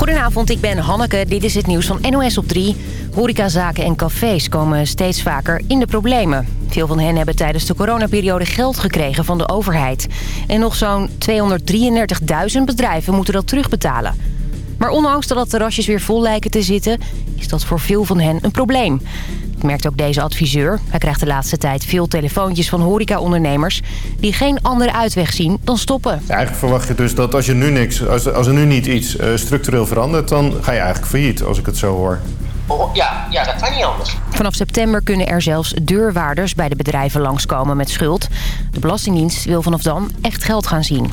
Goedenavond, ik ben Hanneke. Dit is het nieuws van NOS op 3. Horecazaken en cafés komen steeds vaker in de problemen. Veel van hen hebben tijdens de coronaperiode geld gekregen van de overheid. En nog zo'n 233.000 bedrijven moeten dat terugbetalen. Maar ondanks dat het terrasjes weer vol lijken te zitten... is dat voor veel van hen een probleem. Dat merkt ook deze adviseur. Hij krijgt de laatste tijd veel telefoontjes van horecaondernemers... die geen andere uitweg zien dan stoppen. eigenlijk verwacht je dus dat als, je nu niks, als, als er nu niet iets uh, structureel verandert... dan ga je eigenlijk failliet, als ik het zo hoor. Oh, ja, ja, dat kan niet anders. Vanaf september kunnen er zelfs deurwaarders bij de bedrijven langskomen met schuld. De Belastingdienst wil vanaf dan echt geld gaan zien.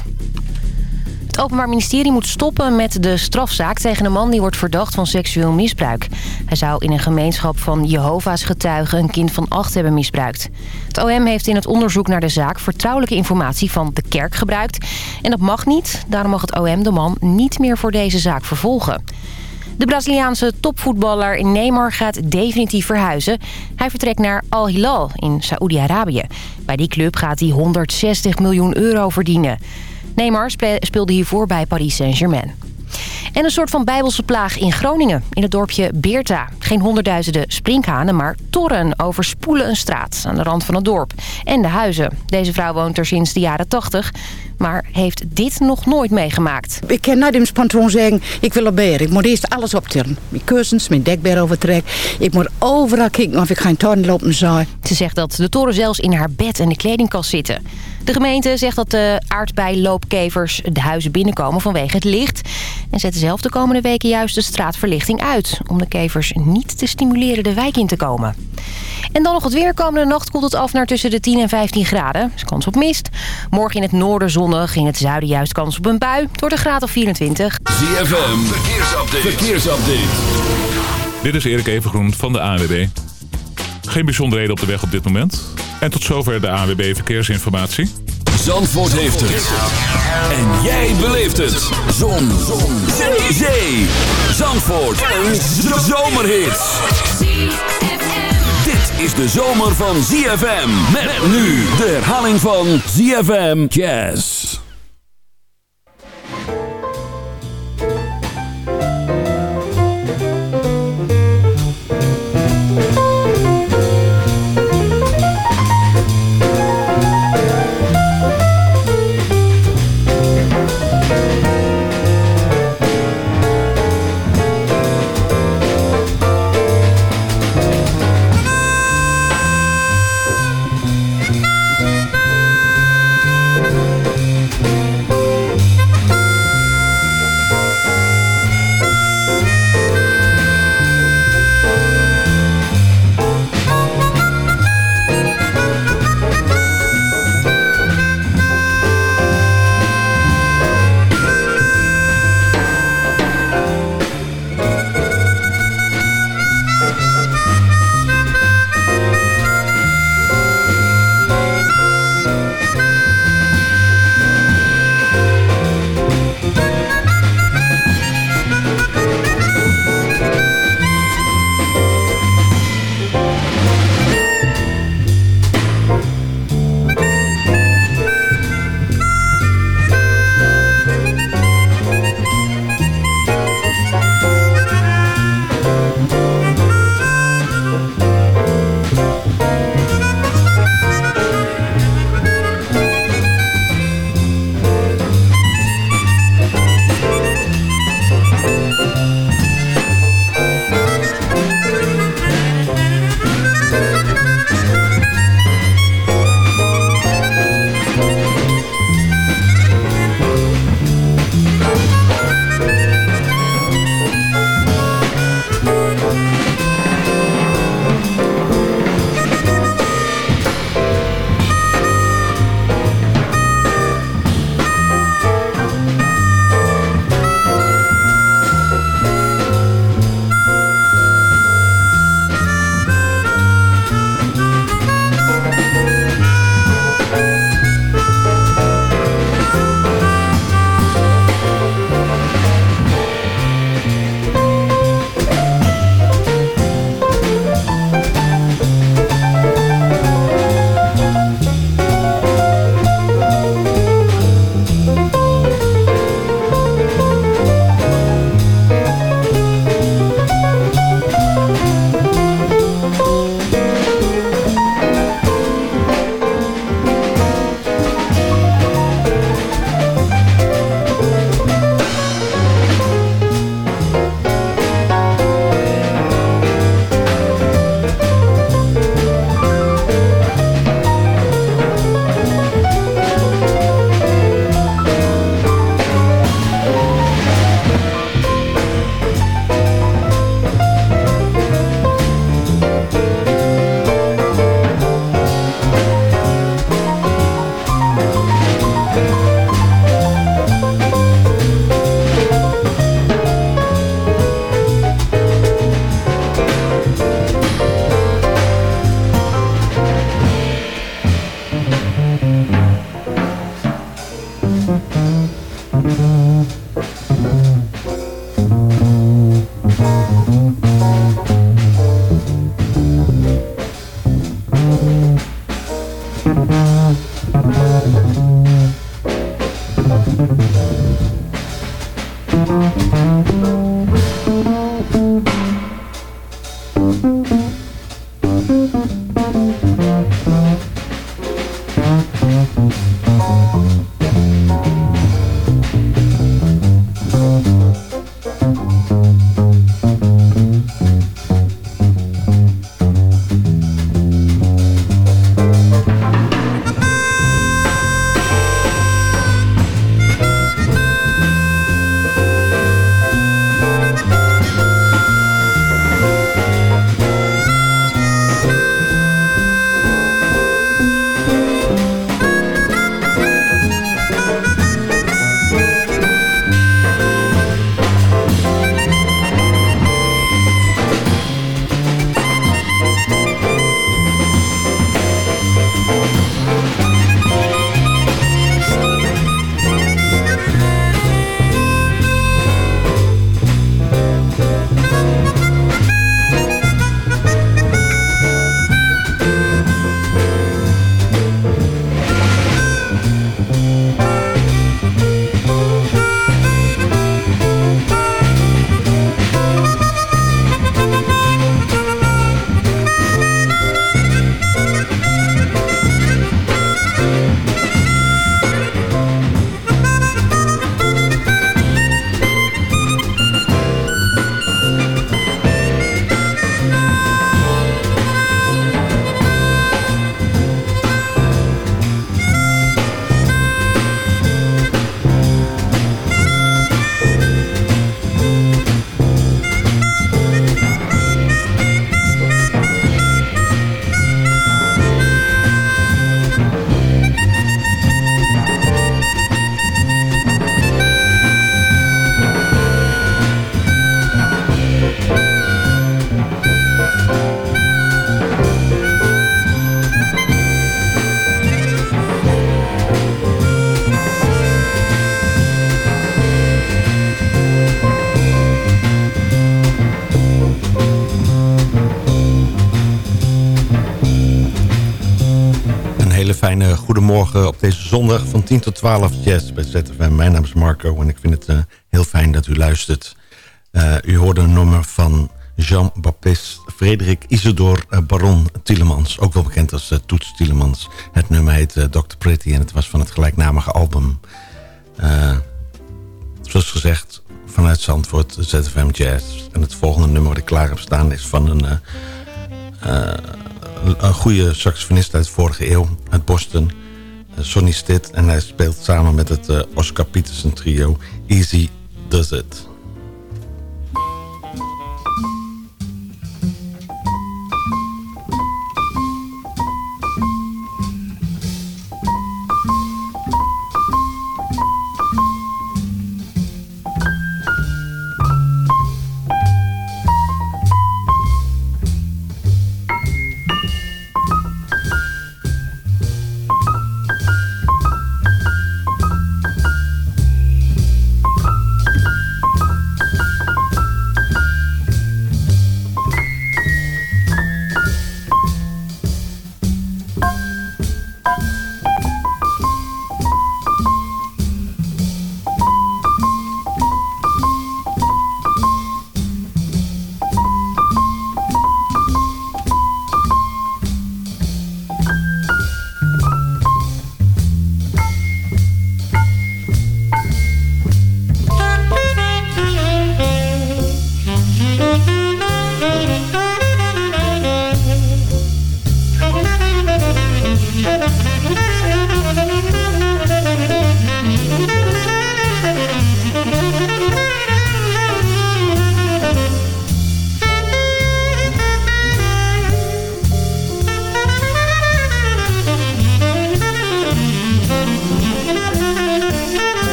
Het Openbaar Ministerie moet stoppen met de strafzaak tegen een man die wordt verdacht van seksueel misbruik. Hij zou in een gemeenschap van Jehovah's getuigen een kind van acht hebben misbruikt. Het OM heeft in het onderzoek naar de zaak vertrouwelijke informatie van de kerk gebruikt. En dat mag niet, daarom mag het OM de man niet meer voor deze zaak vervolgen. De Braziliaanse topvoetballer Neymar gaat definitief verhuizen. Hij vertrekt naar Al Hilal in Saoedi-Arabië. Bij die club gaat hij 160 miljoen euro verdienen. Neymar speelde hiervoor bij Paris Saint-Germain. En een soort van bijbelse plaag in Groningen, in het dorpje Beerta. Geen honderdduizenden sprinkhanen, maar torren overspoelen een straat aan de rand van het dorp. En de huizen. Deze vrouw woont er sinds de jaren 80, maar heeft dit nog nooit meegemaakt. Ik kan na dem spontaan zeggen, ik wil op beer. Ik moet eerst alles optillen. Mijn kussens, mijn dekbed overtrekken. Ik moet overal kijken of ik geen toren lopen zou. Ze zegt dat de toren zelfs in haar bed en de kledingkast zitten. De gemeente zegt dat de aardbeiloopkevers de huizen binnenkomen vanwege het licht. En zetten zelf de komende weken juist de straatverlichting uit... om de kevers niet te stimuleren de wijk in te komen. En dan nog het weer. Komende nacht koelt het af naar tussen de 10 en 15 graden. is kans op mist. Morgen in het noorden zonnig. In het zuiden juist kans op een bui. Door de graad of 24. ZFM. Verkeersupdate. Verkeersupdate. Dit is Erik Evengroen van de ANWB. Geen bijzonderheden op de weg op dit moment. En tot zover de ANWB Verkeersinformatie. Zandvoort heeft het. En jij beleeft het. Zon. Zon. Zee. Zandvoort. Een zomerhit. Dit is de zomer van ZFM. Met nu de herhaling van ZFM Jazz. Van 10 tot 12 jazz bij ZFM. Mijn naam is Marco en ik vind het eh, heel fijn dat u luistert. Eh, u hoorde een nummer van Jean-Baptiste Frederik Isidore uh, Baron Tielemans. Ook wel bekend als Toets Tielemans. Het nummer heet Dr. Pretty en het was van het gelijknamige album. zoals gezegd, vanuit Zandvoort, ZFM Jazz. En het volgende nummer dat ik klaar heb staan is van een een goede saxofonist uit vorige eeuw, uit Boston. Sonny Stitt. En hij speelt samen met het Oscar Peterson trio Easy Does It.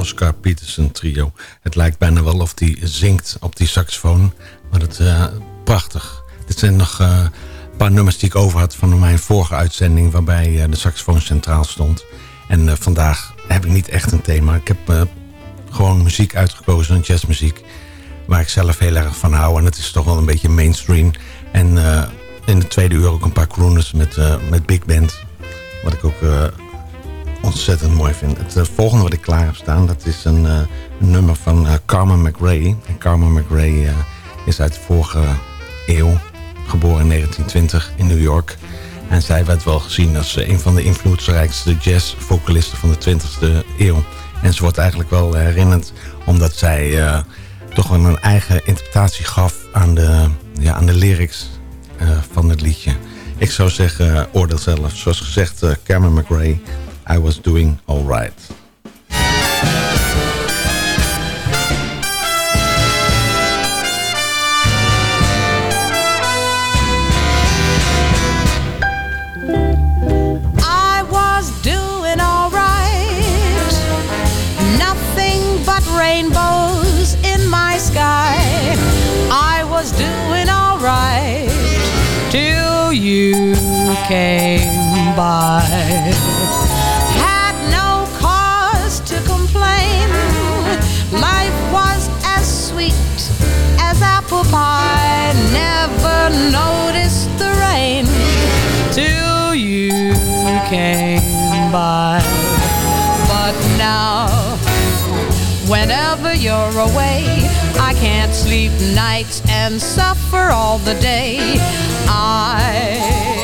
Oscar Peterson trio. Het lijkt bijna wel of hij zingt op die saxofoon. Maar het is uh, prachtig. Dit zijn nog uh, een paar nummers die ik over had van mijn vorige uitzending... waarbij de saxofoon centraal stond. En vandaag heb ik niet echt een thema. Ik heb gewoon muziek uitgekozen, jazzmuziek... waar ik zelf heel erg van hou. En het is toch wel een beetje mainstream. En in de tweede uur ook een paar crooners met, met big band... Wat ik ook ontzettend mooi vind. Het uh, volgende wat ik klaar heb staan, dat is een, een nummer van Carmen McRae. En Carmen McRae is uit de vorige eeuw, geboren in 1920 in New York. En zij werd wel gezien als een van de invloedrijkste jazzvocalisten van de 20e eeuw. En ze wordt eigenlijk wel herinnerd omdat zij toch wel een eigen interpretatie gaf aan de, ja, aan de lyrics van het liedje. Ik zou zeggen, oordeel zelf. Zoals gezegd, Cameron McRae, I was doing alright. I was doing alright Nothing but rainbows in my sky. I was doing alright Till you came by Never noticed the rain Till you came by. But now Whenever you're away I can't sleep nights and suffer all the day. I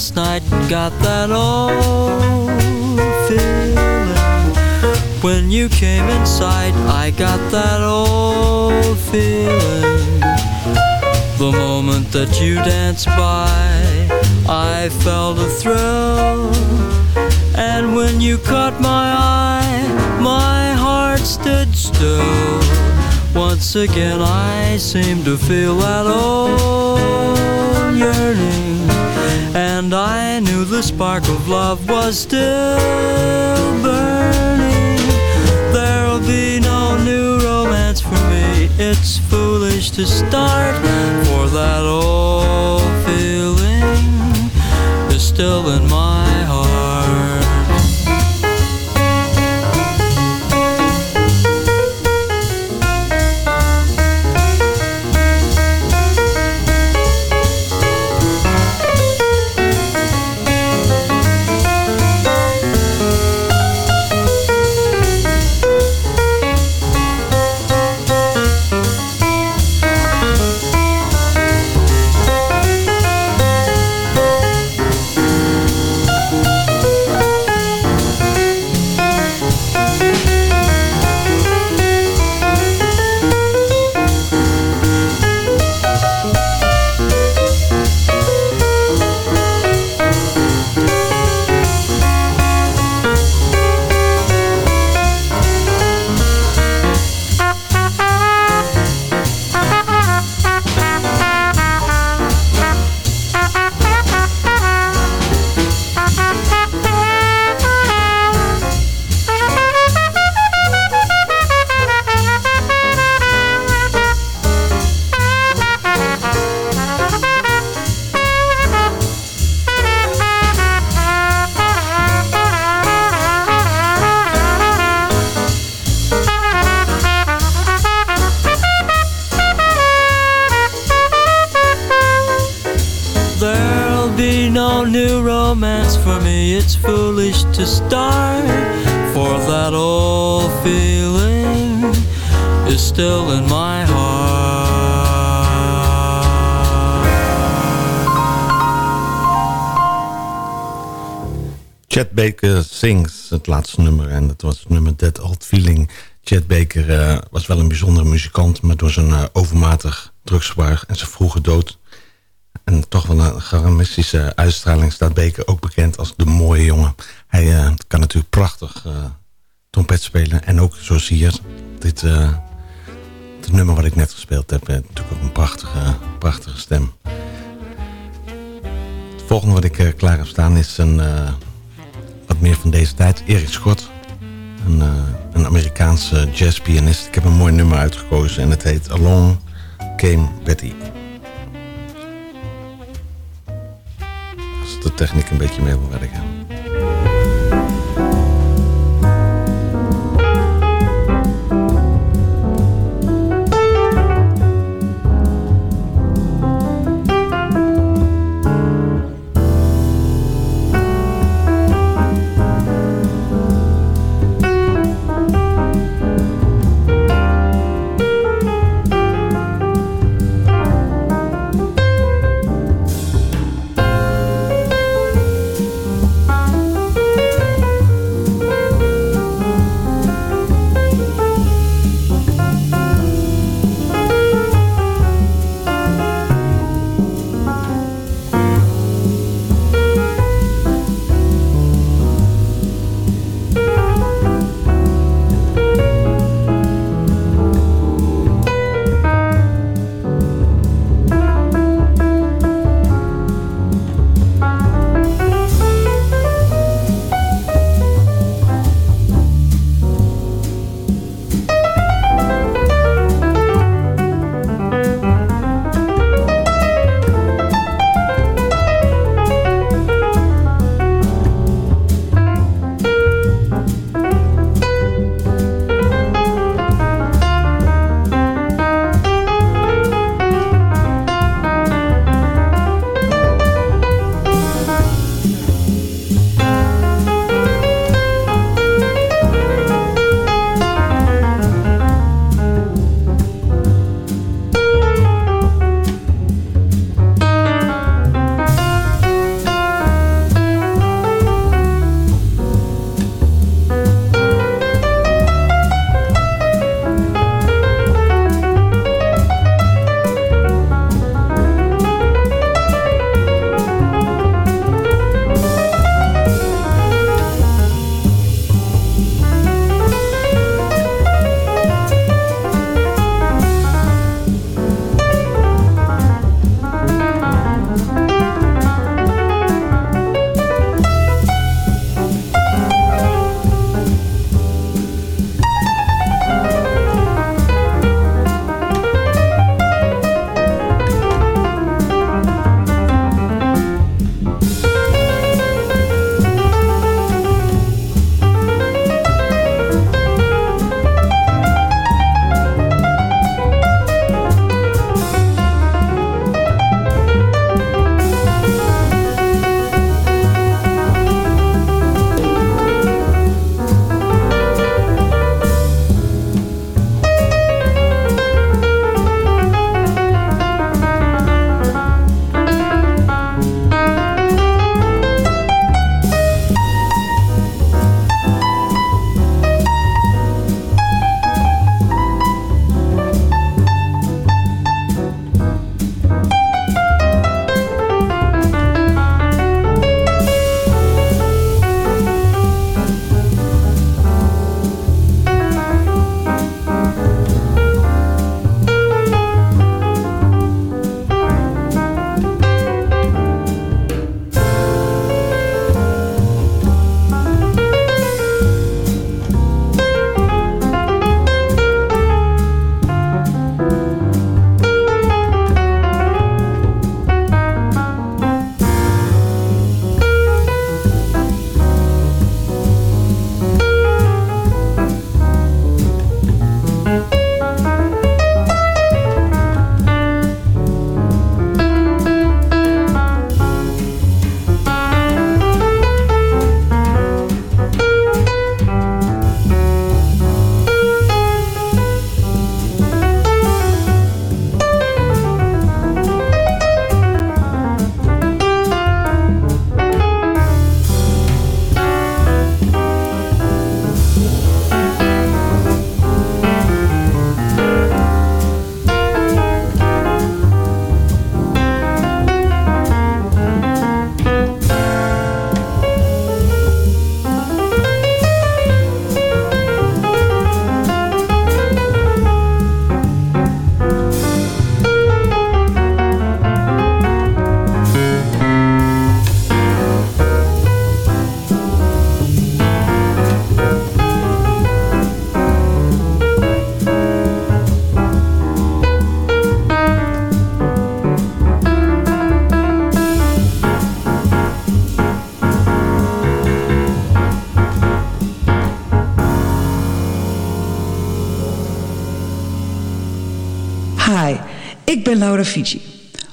last night and got that old feeling. When you came inside, I got that old feeling. The moment that you danced by, I felt a thrill. And when you caught my eye, my heart stood still. Once again, I seemed to feel that old yearning. And I knew the spark of love was still burning. There'll be no new romance for me. It's foolish to start, for that old feeling is still in new Chet Baker Sings, het laatste nummer. En dat was het nummer That Old Feeling. Chet Baker eh, was wel een bijzondere muzikant... maar door zijn uh, overmatig drugsgebruik en zijn vroege dood... en toch wel een charismatische uitstraling... staat Baker ook bekend als de mooie jongen. Hij uh, kan natuurlijk prachtig trompet spelen. En ook, zoals hier, dit, dit nummer wat ik net gespeeld heb... natuurlijk ook een prachtige, prachtige stem. Het volgende wat ik klaar heb staan is een wat meer van deze tijd. Erik Schot, een, uh, een Amerikaanse jazzpianist. Ik heb een mooi nummer uitgekozen en het heet Along Came Betty. Als de techniek een beetje mee wil werken.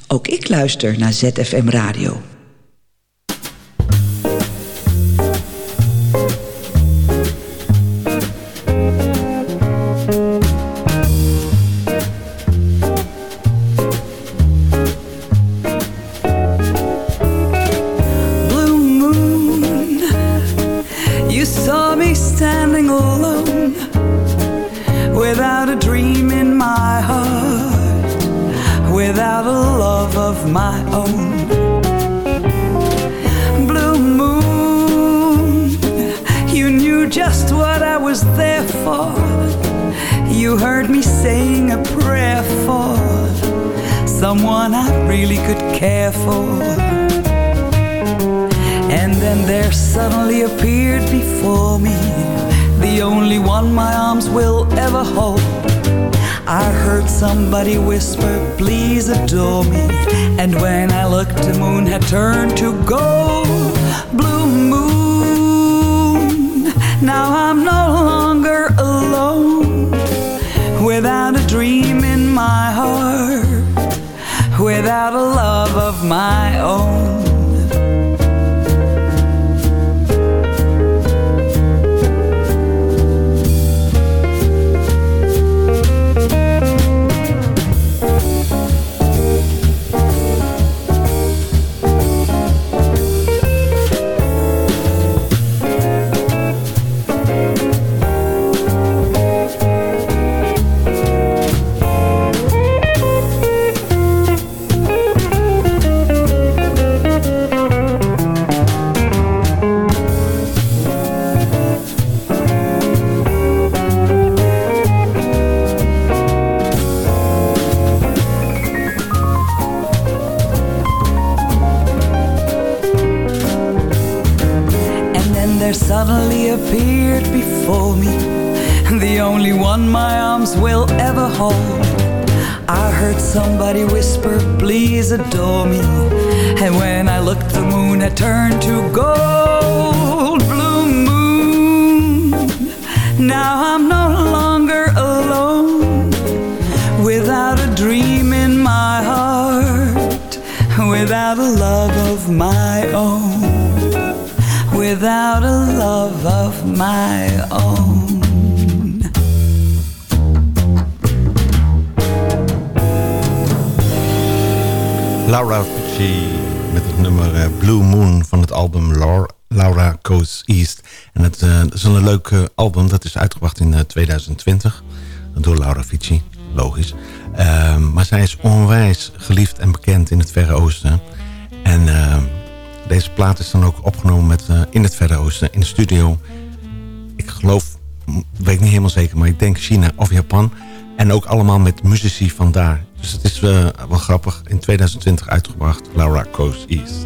Ook ik luister naar ZFM Radio. The only one my arms will ever hold. I heard somebody whisper, please adore me. And when I looked, the moon had turned to gold. Blue moon, now I'm no longer alone. Without a dream in my heart, without a love of my own. Hold. I heard somebody whisper, please adore me. And when I looked, the moon had turned to gold. Blue moon, now I'm no longer alone. Without a dream in my heart, without a love of my own without a love of my own. Laura Pucci met het nummer eh, Blue Moon van het album Laura, Goes East. En het eh, is een leuk eh, album, dat is uitgebracht in eh, 2020 door Laura Fici, logisch. Ehm, maar zij is onwijs geliefd en bekend in het Verre Oosten. En ehm, deze plaat is dan ook opgenomen met, in het Verre Oosten, in de studio. Ik geloof, weet niet helemaal zeker, maar ik denk China of Japan. En ook allemaal met muzici van daar. Dus het is eh, wel grappig. In 2020 uitgebracht, Laura Goes East.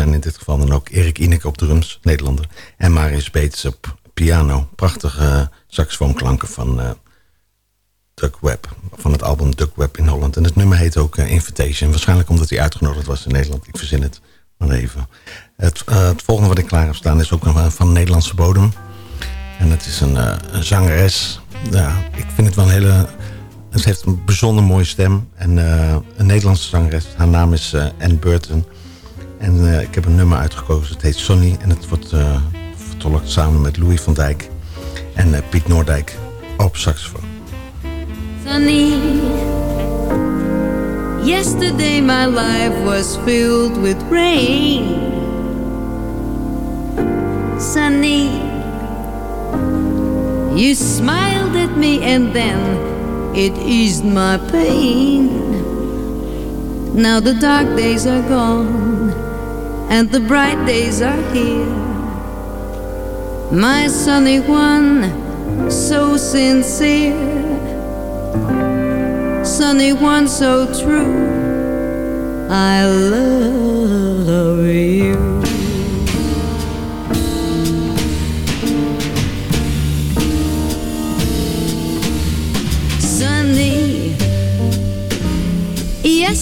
Zijn in dit geval dan ook Erik Ineke op drums, Nederlander. En Marius Beets op piano. Prachtige saxofoonklanken van Duck Webb, van het album Duck Webb in Holland. En het nummer heet ook Invitation. Waarschijnlijk omdat hij uitgenodigd was in Nederland. Ik verzin het maar even. Het, het volgende wat ik klaar heb staan is ook nog van Nederlandse bodem. En het is een, uh, zangeres. Ja, ik vind het wel een hele... Ze heeft een bijzonder mooie stem. En uh, een Nederlandse zangeres. Haar naam is uh, Anne Burton. En ik heb een nummer uitgekozen. Het heet Sonny. En het wordt vertolkt samen met Louis van Dijk. En Piet Noordijk op saxofoon. Sonny. Yesterday my life was filled with rain. Sunny. You smiled at me and then it eased my pain. Now the dark days are gone and the bright days are here. My sunny one, so sincere. Sunny one, so true. I love you.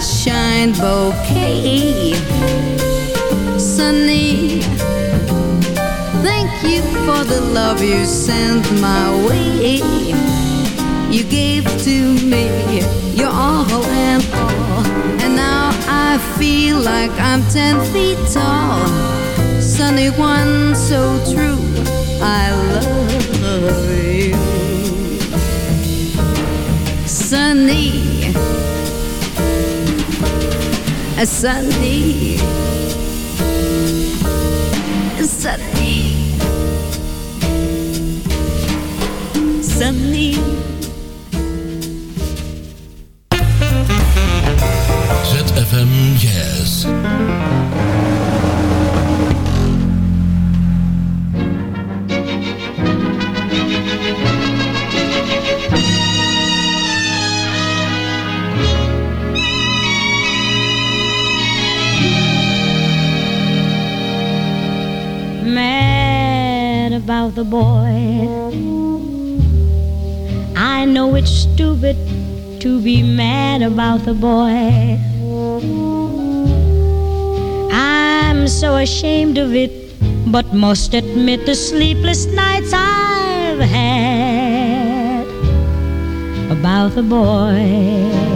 Sunshine bouquet. Sunny, thank you for the love you sent my way. You gave to me your all and all, and now I feel like I'm ten feet tall. Sunny one, so true, I love you. Sunny Sunday, Sunday, Sunday. The boy. I know it's stupid to be mad about the boy. I'm so ashamed of it, but must admit the sleepless nights I've had about the boy.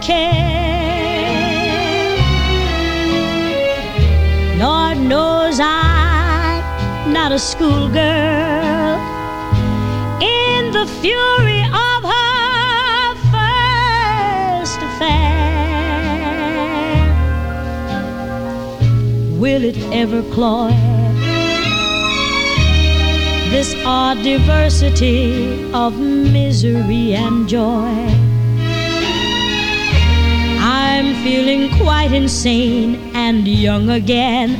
care. Lord knows I'm not a schoolgirl. In the fury of her first affair, will it ever cloy this odd diversity of misery and joy? Feeling quite insane and young again,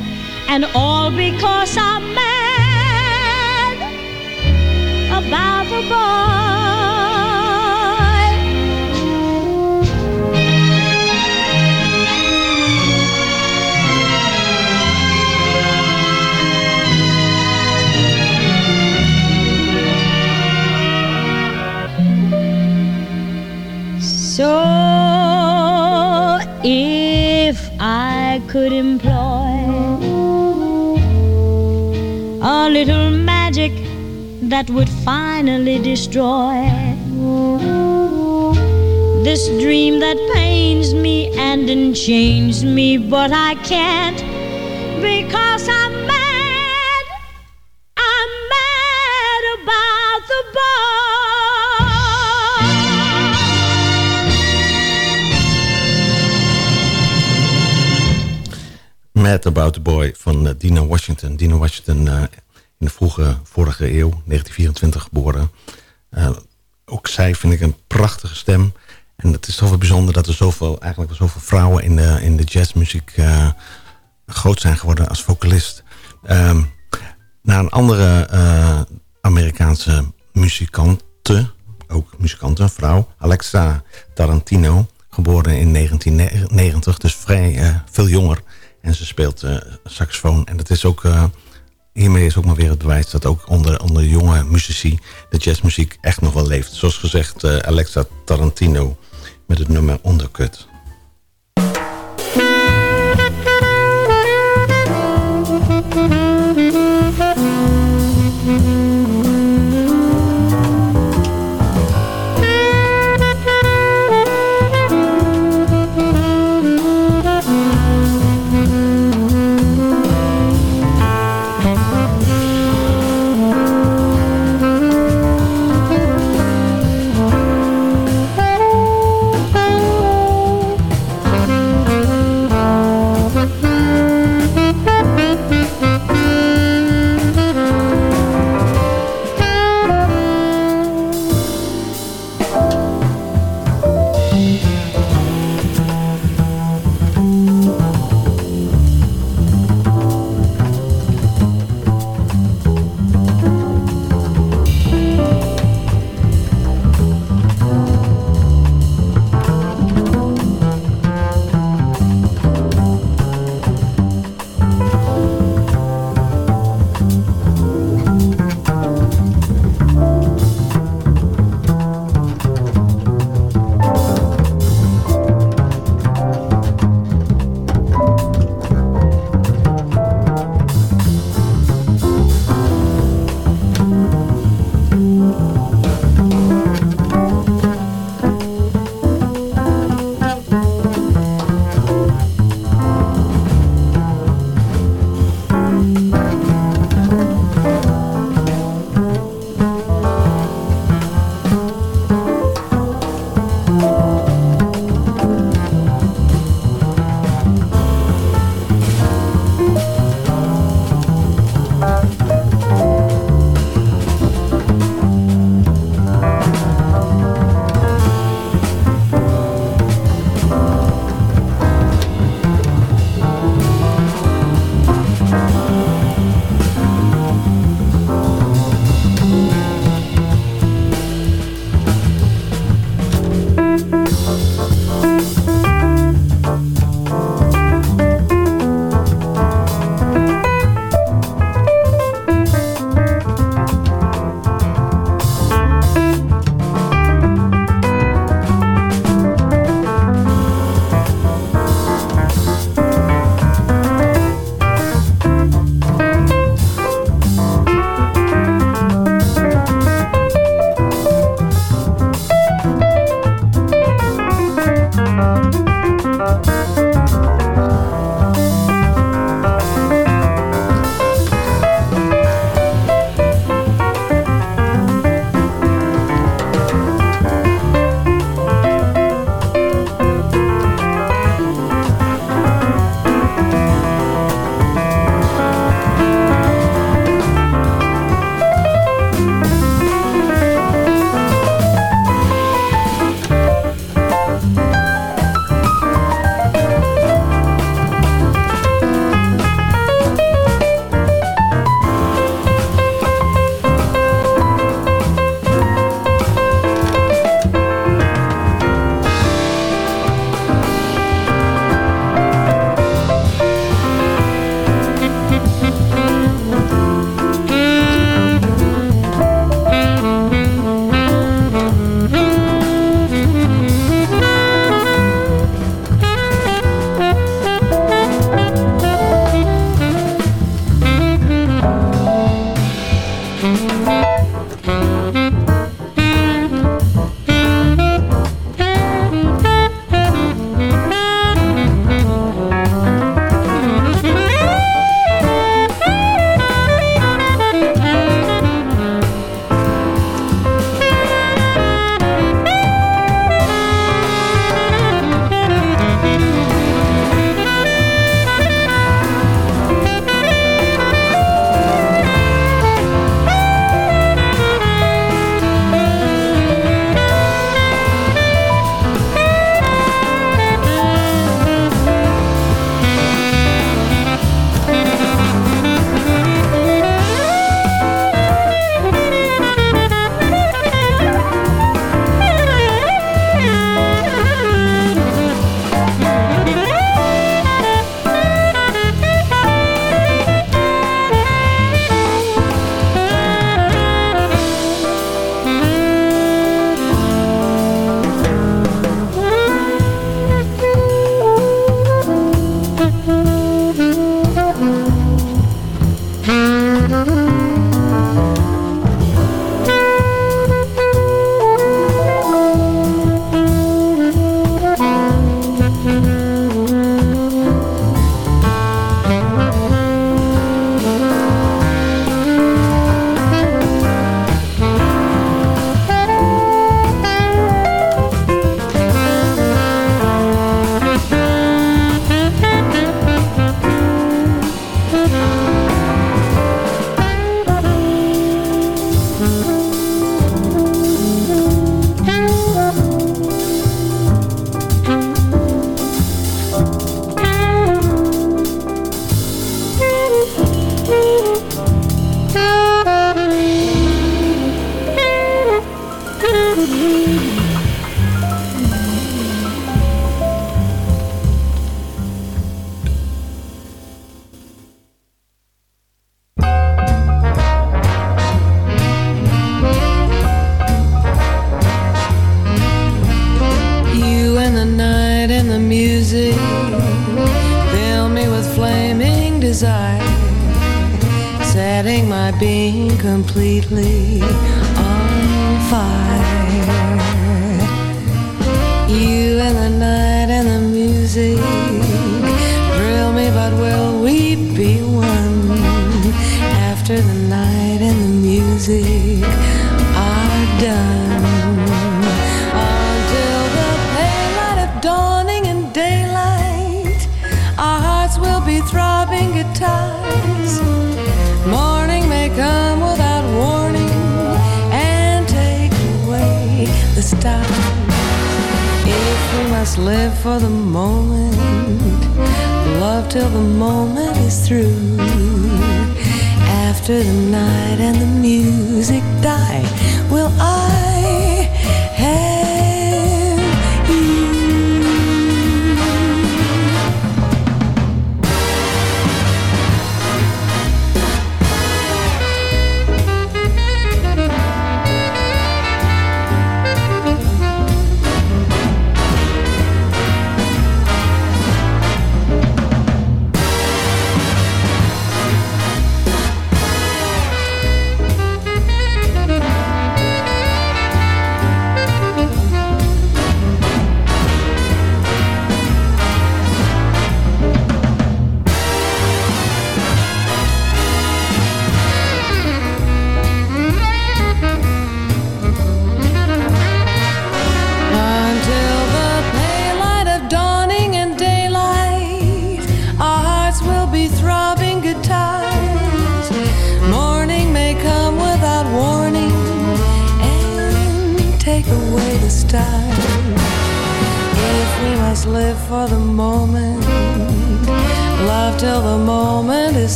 and all because I'm mad about the boy. Could employ a little magic that would finally destroy this dream that pains me and enchains me, but I can't because I'm About the Boy van eh, Dina Washington. Dina Washington eh, in de vroege vorige eeuw, 1924 geboren. Eh, ook zij vind ik een prachtige stem. En het is toch wel bijzonder dat er zoveel, eigenlijk zoveel vrouwen in de, in de jazzmuziek groot zijn geworden als vocalist. Ehm, naar een andere Amerikaanse muzikante, ook muzikante, een vrouw, Alexa Tarantino, geboren in 1990, dus vrij veel jonger. En ze speelt eh, saxofoon. En dat is ook, eh, hiermee is ook maar weer het bewijs dat ook onder, onder jonge muzici de jazzmuziek echt nog wel leeft. Zoals gezegd, eh, Alexa Tarantino met het nummer Undercut.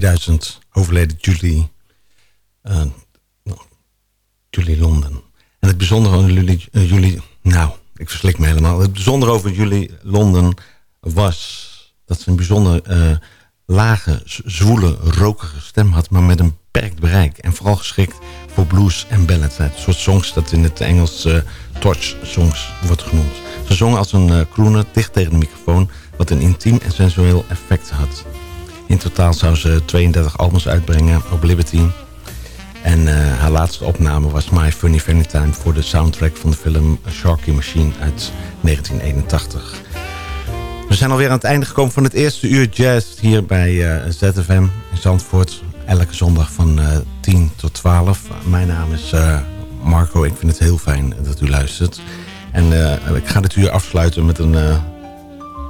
2000 overleden Julie, eh, Julie London. En het bijzondere van Julie, eh, Julie, nou, ik verslik me helemaal. Het bijzondere over Julie London was dat ze een bijzonder eh, lage, zwoele, rokige stem had, maar met een beperkt bereik. En vooral geschikt voor blues en ballads. Het soort songs dat in het Engels torch songs wordt genoemd. Ze zong als een crooner dicht tegen de microfoon, wat een intiem en sensueel effect had. In totaal zou ze 32 albums uitbrengen op Liberty. En eh, haar laatste opname was My Funny Funny Time voor de soundtrack van de film Sharky Machine uit 1981. We zijn alweer aan het einde gekomen van het eerste uur jazz hier bij eh, ZFM in Zandvoort. Elke zondag van eh 10 tot 12. Mijn naam is eh, Marco. Ik vind het heel fijn dat u luistert. En eh, ik ga dit uur afsluiten met een, eh,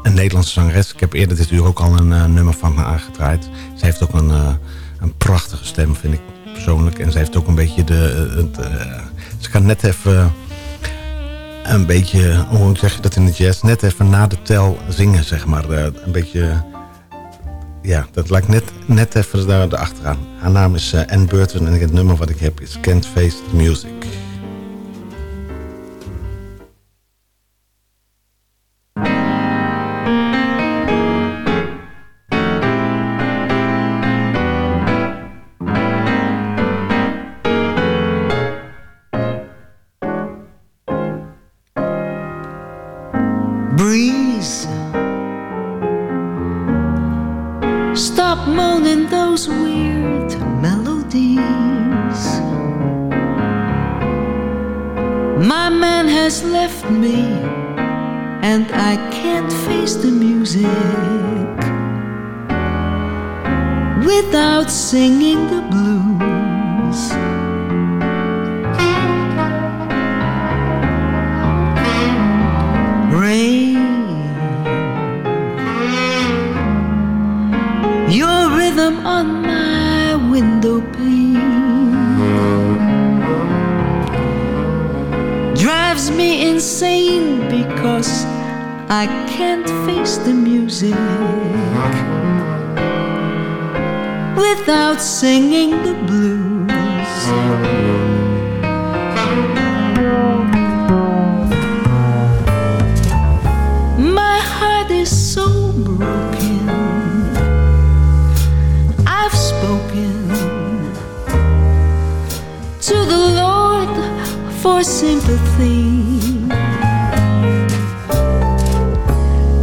een Nederlandse zangeres. Ik heb eerder dit uur ook al een eh, nummer van haar aangedraaid. Zij heeft ook een, eh, een prachtige stem, vind ik persoonlijk. En zij heeft ook een beetje de... eh, ze kan net even een beetje, hoe zeg je dat in de jazz, net even na de tel zingen, zeg maar. Een beetje, ja, dat lijkt net, net even daar achteraan. Haar naam is Anne Burton en het nummer wat ik heb is Can't Face the Music. For sympathy.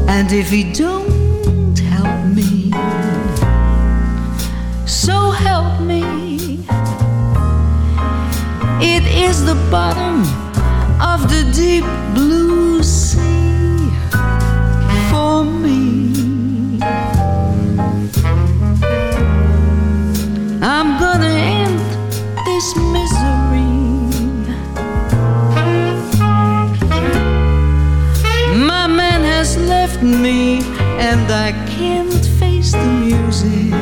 And if He don't help me, so help me. It is the bottom of the deep blue and I can't face the music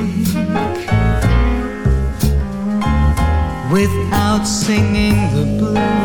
without singing the blues.